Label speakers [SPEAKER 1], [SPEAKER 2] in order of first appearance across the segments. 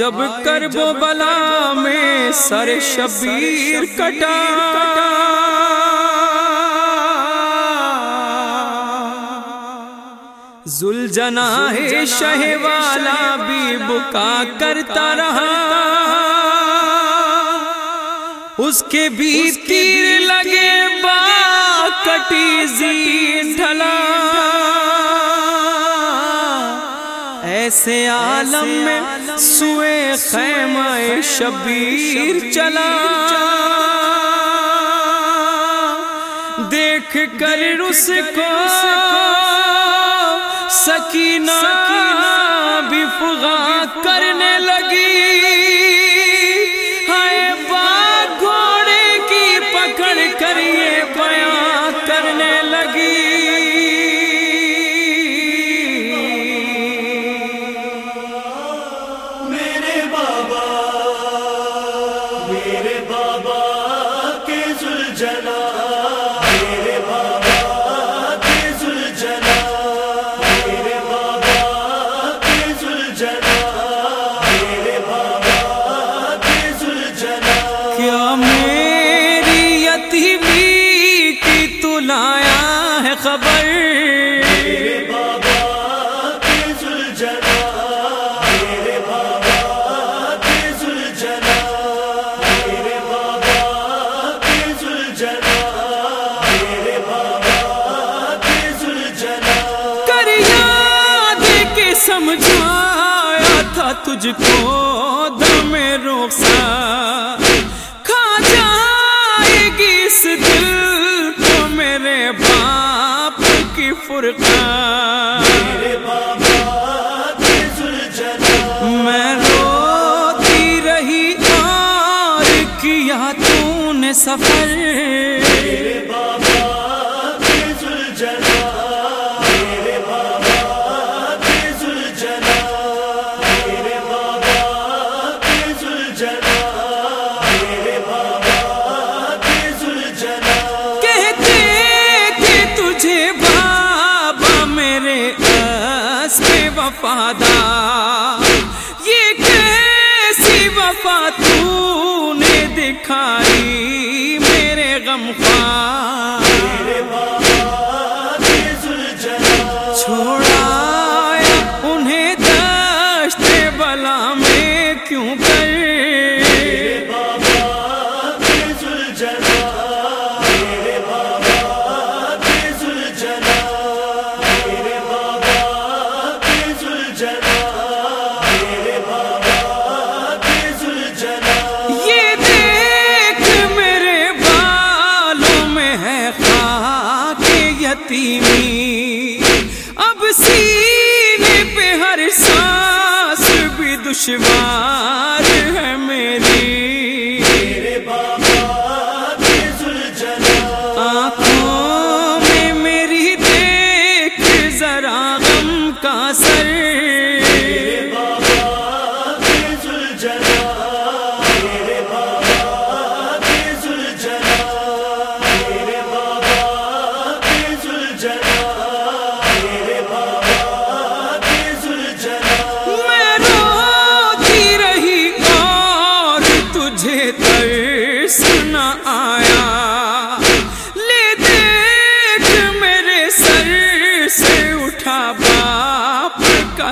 [SPEAKER 1] جب کرب بلا میں سر شبیر کٹا۔ زلجنا ہے شہ والا بھی بکا کرتا رہا۔ اس کے بھی تیر لگے با کٹی زین ڈھلا۔ ایسے عالم میں سوئے خیمہ شبیر چلا۔ دیکھ کر رس کو سکینہ بھی فغا کرنے لگی۔ جنا تجھ کو دم روسا کھا جائے گی اس دل کو میرے باپ کی فرقہ میں روتی رہی اور کیا تو نے سفر وفادار یہ کیسی وفا تو نے دکھائی؟ اب سینے پہ ہر سانس بھی دشوار ہے میری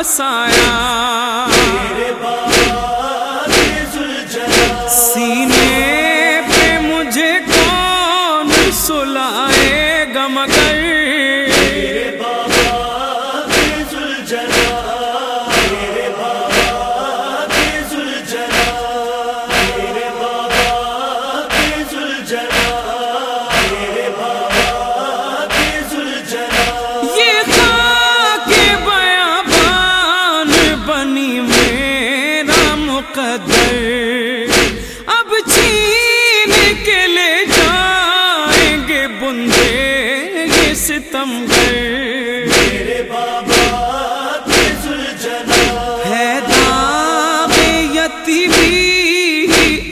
[SPEAKER 1] سایہ سینے پہ مجھے کون سلایا؟ ستم گئے
[SPEAKER 2] میرے بابا
[SPEAKER 1] ہے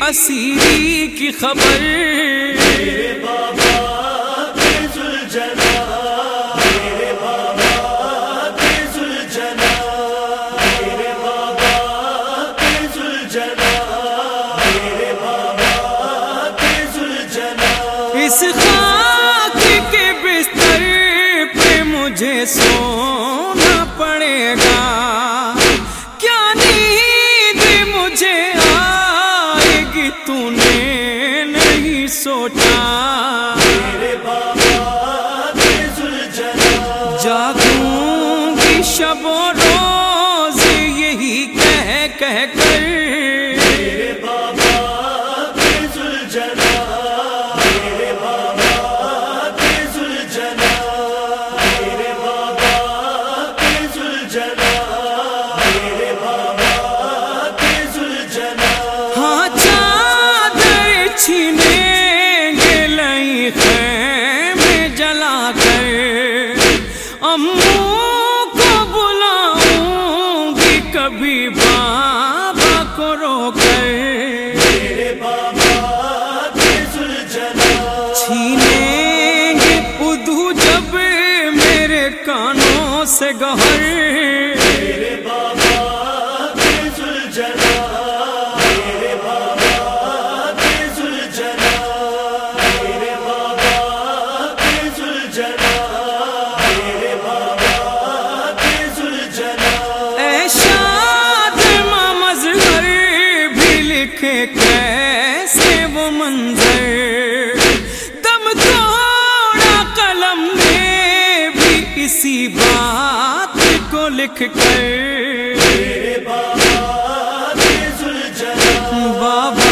[SPEAKER 1] اسیری کی خبر۔
[SPEAKER 2] میرے بابا
[SPEAKER 1] اس سونا پڑے گا۔ کیا نیند مجھے آئے گی؟ تو نے نہیں سوچا۔ جاگوں کی شب و روز یہی کہہ کہہ کر کبھی بابا کو رو گئے چھینے جب میرے کانوں سے گہر۔
[SPEAKER 2] میرے بابا
[SPEAKER 1] اسی بات کو لکھ کر
[SPEAKER 2] بابا